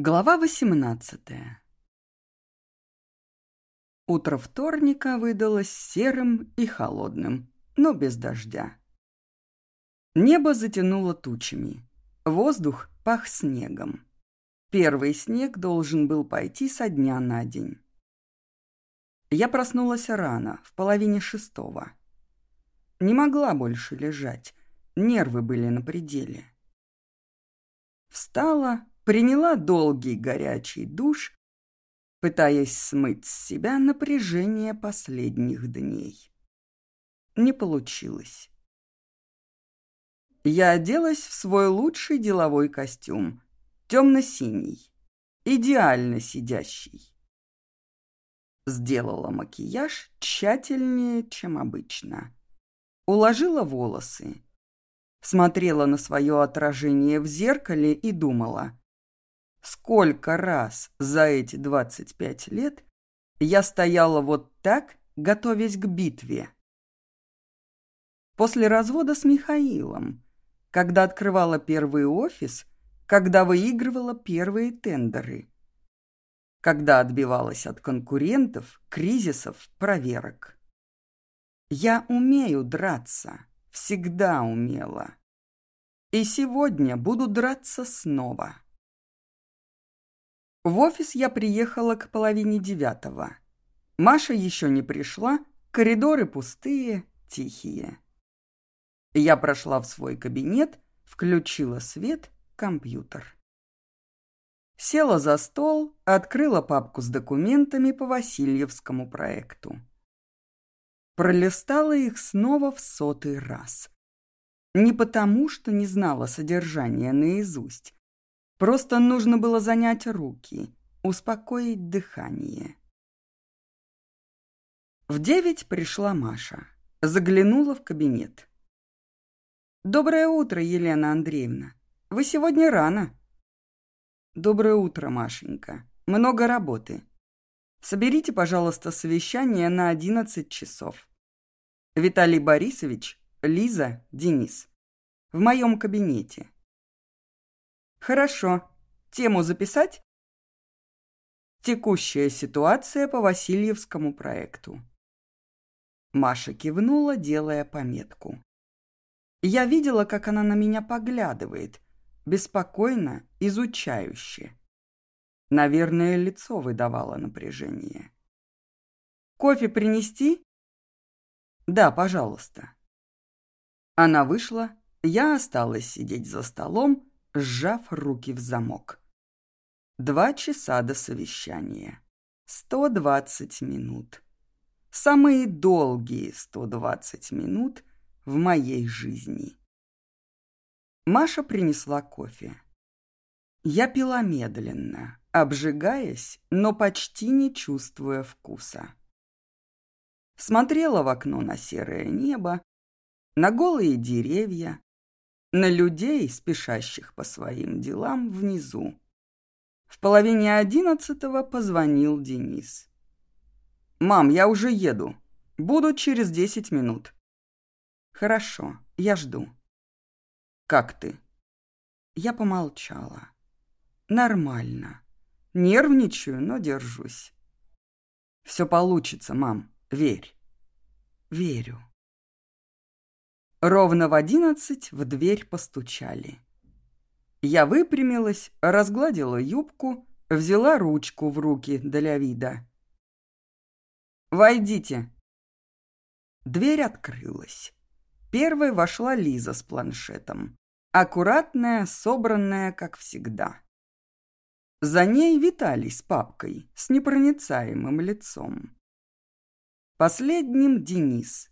Глава 18 Утро вторника выдалось серым и холодным, но без дождя. Небо затянуло тучами. Воздух пах снегом. Первый снег должен был пойти со дня на день. Я проснулась рано, в половине шестого. Не могла больше лежать, нервы были на пределе. Встала, приняла долгий горячий душ, пытаясь смыть с себя напряжение последних дней. Не получилось. Я оделась в свой лучший деловой костюм, темно-синий, идеально сидящий. Сделала макияж тщательнее, чем обычно. Уложила волосы. Смотрела на свое отражение в зеркале и думала, Сколько раз за эти 25 лет я стояла вот так, готовясь к битве. После развода с Михаилом, когда открывала первый офис, когда выигрывала первые тендеры, когда отбивалась от конкурентов, кризисов, проверок. Я умею драться, всегда умела. И сегодня буду драться снова. В офис я приехала к половине девятого. Маша еще не пришла, коридоры пустые, тихие. Я прошла в свой кабинет, включила свет, компьютер. Села за стол, открыла папку с документами по Васильевскому проекту. Пролистала их снова в сотый раз. Не потому, что не знала содержания наизусть, Просто нужно было занять руки, успокоить дыхание. В девять пришла Маша. Заглянула в кабинет. «Доброе утро, Елена Андреевна. Вы сегодня рано». «Доброе утро, Машенька. Много работы. Соберите, пожалуйста, совещание на одиннадцать часов. Виталий Борисович, Лиза, Денис. В моем кабинете. Хорошо. Тему записать? Текущая ситуация по Васильевскому проекту. Маша кивнула, делая пометку. Я видела, как она на меня поглядывает, беспокойно, изучающе. Наверное, лицо выдавало напряжение. «Кофе принести?» «Да, пожалуйста». Она вышла, я осталась сидеть за столом, сжав руки в замок. Два часа до совещания. Сто двадцать минут. Самые долгие сто двадцать минут в моей жизни. Маша принесла кофе. Я пила медленно, обжигаясь, но почти не чувствуя вкуса. Смотрела в окно на серое небо, на голые деревья, на людей, спешащих по своим делам внизу. В половине одиннадцатого позвонил Денис. «Мам, я уже еду. Буду через десять минут». «Хорошо, я жду». «Как ты?» Я помолчала. «Нормально. Нервничаю, но держусь». «Все получится, мам, верь». «Верю». Ровно в одиннадцать в дверь постучали. Я выпрямилась, разгладила юбку, взяла ручку в руки для вида. «Войдите!» Дверь открылась. Первой вошла Лиза с планшетом. Аккуратная, собранная, как всегда. За ней Виталий с папкой, с непроницаемым лицом. Последним Денис,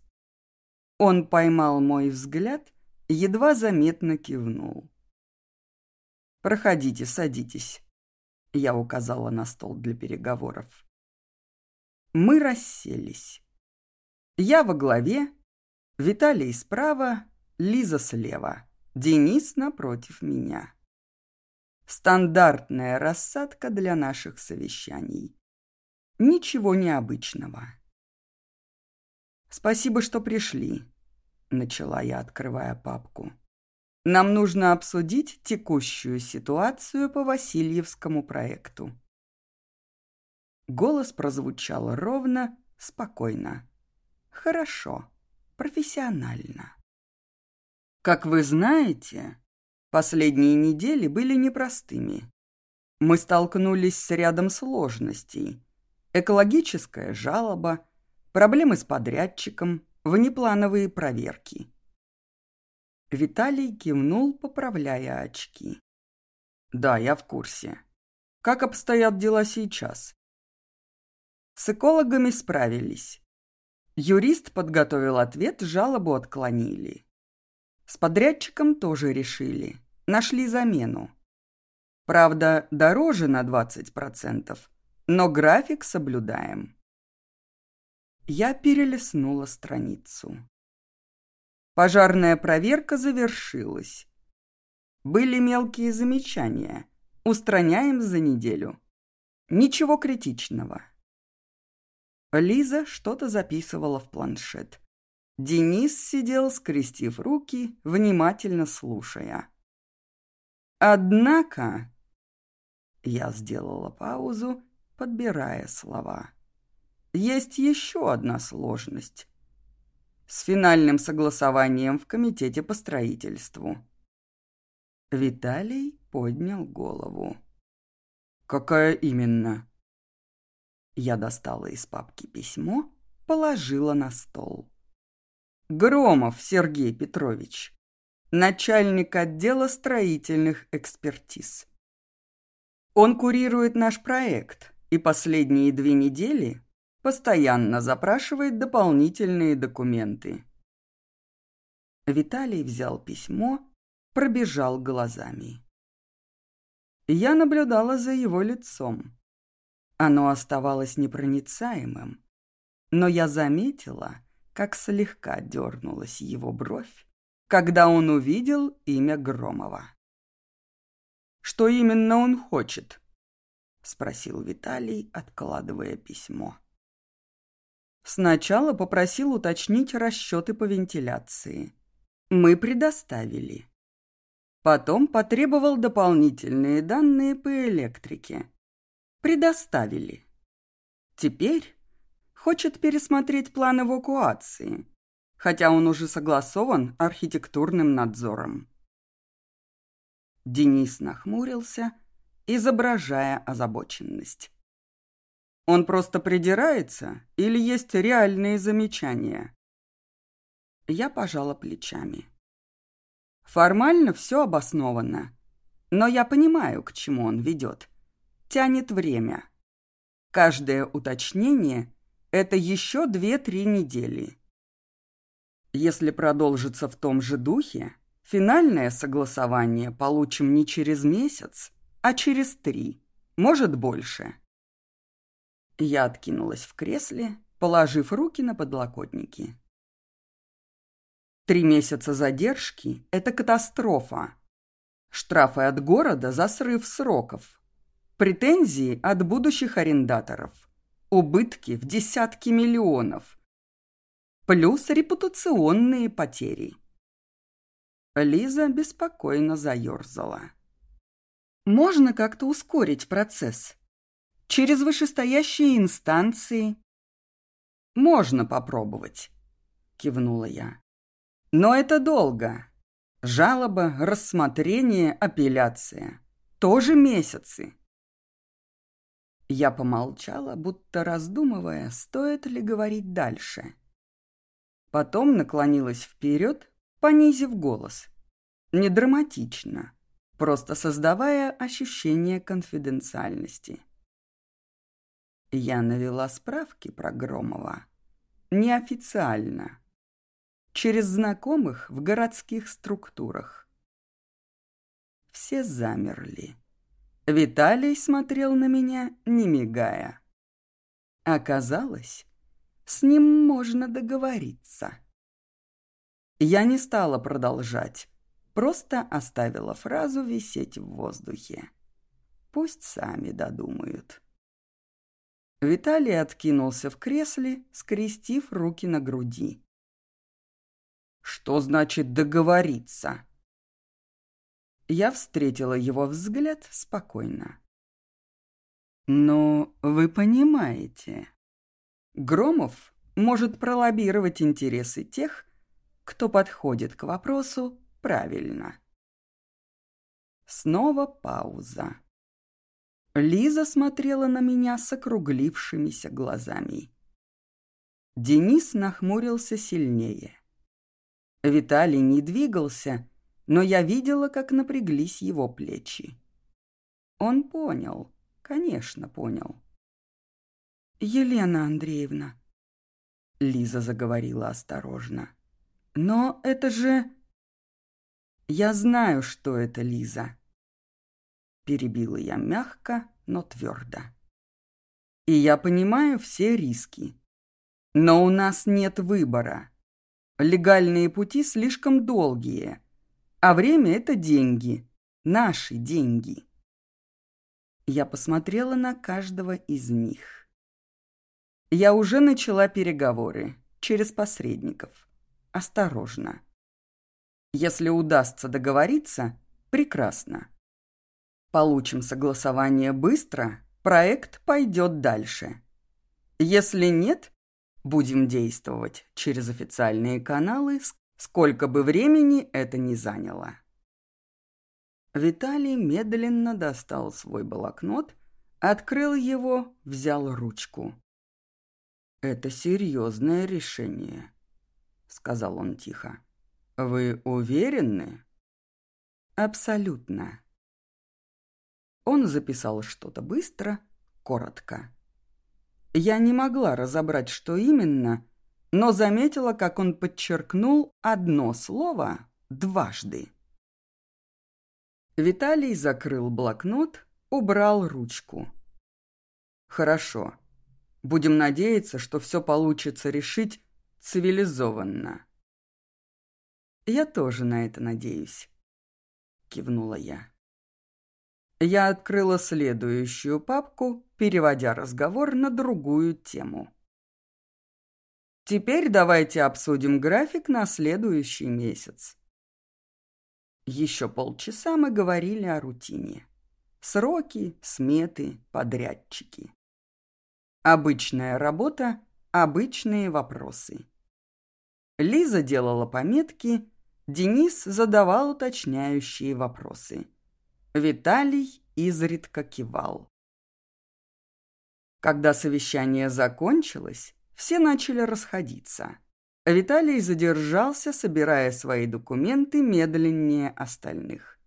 он поймал мой взгляд, едва заметно кивнул. «Проходите, садитесь», — я указала на стол для переговоров. Мы расселись. Я во главе, Виталий справа, Лиза слева, Денис напротив меня. Стандартная рассадка для наших совещаний. Ничего необычного. «Спасибо, что пришли», — начала я, открывая папку. Нам нужно обсудить текущую ситуацию по Васильевскому проекту. Голос прозвучал ровно, спокойно. Хорошо, профессионально. Как вы знаете, последние недели были непростыми. Мы столкнулись с рядом сложностей. Экологическая жалоба, проблемы с подрядчиком, внеплановые проверки. Виталий кивнул, поправляя очки. «Да, я в курсе. Как обстоят дела сейчас?» С экологами справились. Юрист подготовил ответ, жалобу отклонили. С подрядчиком тоже решили. Нашли замену. Правда, дороже на 20%, но график соблюдаем. Я перелистнула страницу. Пожарная проверка завершилась. Были мелкие замечания. Устраняем за неделю. Ничего критичного. Лиза что-то записывала в планшет. Денис сидел, скрестив руки, внимательно слушая. Однако... Я сделала паузу, подбирая слова. Есть еще одна сложность. С финальным согласованием в комитете по строительству. Виталий поднял голову. «Какая именно?» Я достала из папки письмо, положила на стол. Громов Сергей Петрович, начальник отдела строительных экспертиз. Он курирует наш проект и последние две недели постоянно запрашивает дополнительные документы. Виталий взял письмо, пробежал глазами. Я наблюдала за его лицом. Оно оставалось непроницаемым, но я заметила, как слегка дернулась его бровь, когда он увидел имя Громова. «Что именно он хочет?» — спросил Виталий, откладывая письмо. Сначала попросил уточнить расчеты по вентиляции. Мы предоставили. Потом потребовал дополнительные данные по электрике. Предоставили. Теперь хочет пересмотреть план эвакуации, хотя он уже согласован архитектурным надзором. Денис нахмурился, изображая озабоченность. Он просто придирается или есть реальные замечания? Я пожала плечами. Формально все обосновано, но я понимаю, к чему он ведет. Тянет время. Каждое уточнение это еще две-три недели. Если продолжится в том же духе, финальное согласование получим не через месяц, а через три, может больше. Я откинулась в кресле, положив руки на подлокотники. Три месяца задержки – это катастрофа. Штрафы от города за срыв сроков. Претензии от будущих арендаторов убытки в десятки миллионов, плюс репутационные потери. Лиза беспокойно заерзала. Можно как-то ускорить процесс. Через вышестоящие инстанции. Можно попробовать, кивнула я. Но это долго. Жалоба, рассмотрение, апелляция. Тоже месяцы. Я помолчала, будто раздумывая, стоит ли говорить дальше. Потом наклонилась вперед, понизив голос. Не драматично, просто создавая ощущение конфиденциальности. Я навела справки про Громова. Неофициально. Через знакомых в городских структурах. Все замерли. Виталий смотрел на меня, не мигая. Оказалось, с ним можно договориться. Я не стала продолжать, просто оставила фразу висеть в воздухе. Пусть сами додумают. Виталий откинулся в кресле, скрестив руки на груди. «Что значит договориться?» Я встретила его взгляд спокойно. Но вы понимаете, Громов может пролоббировать интересы тех, кто подходит к вопросу правильно. Снова пауза. Лиза смотрела на меня с округлившимися глазами. Денис нахмурился сильнее. Виталий не двигался, но я видела, как напряглись его плечи. Он понял, конечно, понял. «Елена Андреевна», — Лиза заговорила осторожно, — «но это же...» «Я знаю, что это, Лиза», — перебила я мягко, но твердо. «И я понимаю все риски. Но у нас нет выбора. Легальные пути слишком долгие, а время — это деньги, наши деньги». Я посмотрела на каждого из них. Я уже начала переговоры через посредников. Осторожно. Если удастся договориться, прекрасно. Получим согласование быстро, проект пойдет дальше. Если нет, будем действовать через официальные каналы, сколько бы времени это ни заняло. Виталий медленно достал свой блокнот, открыл его, взял ручку. «Это серьезное решение», — сказал он тихо. «Вы уверены?» «Абсолютно». Он записал что-то быстро, коротко. Я не могла разобрать, что именно, но заметила, как он подчеркнул одно слово дважды. Виталий закрыл блокнот, убрал ручку. «Хорошо. Будем надеяться, что все получится решить цивилизованно». «Я тоже на это надеюсь», — кивнула я. Я открыла следующую папку, переводя разговор на другую тему. Теперь давайте обсудим график на следующий месяц. Еще полчаса мы говорили о рутине. Сроки, сметы, подрядчики. Обычная работа, обычные вопросы. Лиза делала пометки, Денис задавал уточняющие вопросы. Виталий изредка кивал. Когда совещание закончилось, все начали расходиться. Виталий задержался, собирая свои документы медленнее остальных.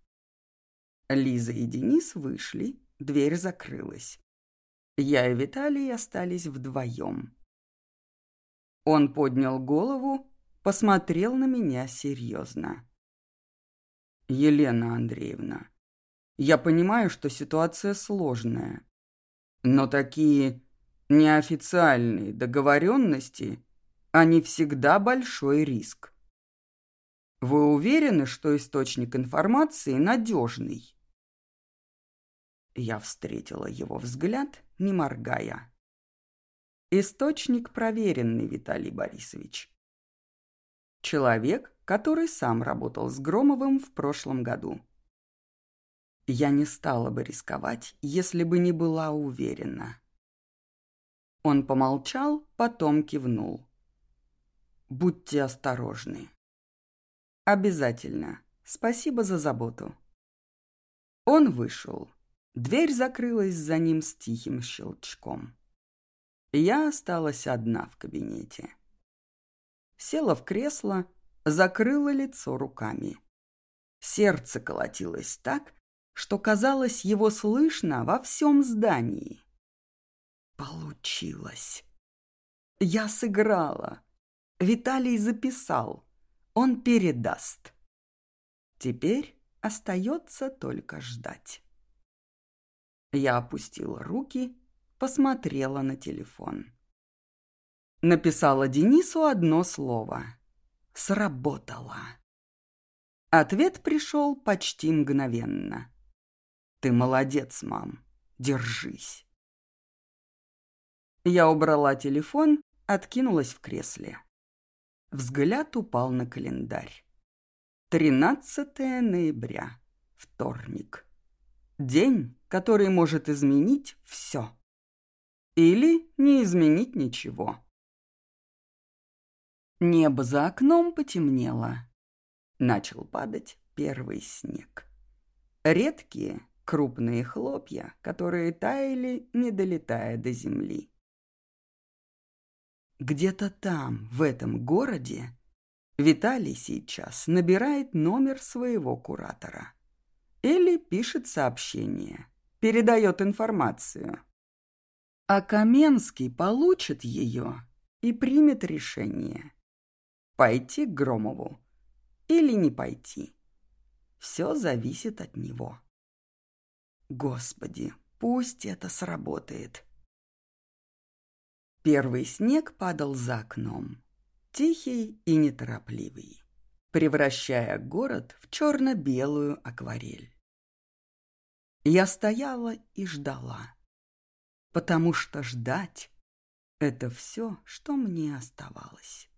Лиза и Денис вышли, дверь закрылась. Я и Виталий остались вдвоем. Он поднял голову, посмотрел на меня серьезно. «Елена Андреевна, я понимаю, что ситуация сложная, но такие неофициальные договоренности – они всегда большой риск. Вы уверены, что источник информации надежный? Я встретила его взгляд, не моргая. Источник проверенный, Виталий Борисович. Человек, который сам работал с Громовым в прошлом году. Я не стала бы рисковать, если бы не была уверена. Он помолчал, потом кивнул. Будьте осторожны. Обязательно. Спасибо за заботу. Он вышел. Дверь закрылась за ним с тихим щелчком. Я осталась одна в кабинете. Села в кресло, закрыла лицо руками. Сердце колотилось так, что казалось его слышно во всем здании. Получилось. Я сыграла. Виталий записал. Он передаст. Теперь остается только ждать. Я опустила руки, посмотрела на телефон. Написала Денису одно слово. Сработало. Ответ пришел почти мгновенно. «Ты молодец, мам. Держись». Я убрала телефон, откинулась в кресле. Взгляд упал на календарь. 13 ноября. вторник. День, который может изменить все. Или не изменить ничего. Небо за окном потемнело. Начал падать первый снег. Редкие, крупные хлопья, которые таяли, не долетая до земли. Где-то там, в этом городе, Виталий сейчас набирает номер своего куратора. Или пишет сообщение, передает информацию. А Каменский получит ее и примет решение. Пойти к Громову или не пойти. Все зависит от него. Господи, пусть это сработает. Первый снег падал за окном, тихий и неторопливый, превращая город в черно-белую акварель. Я стояла и ждала, потому что ждать — это все, что мне оставалось.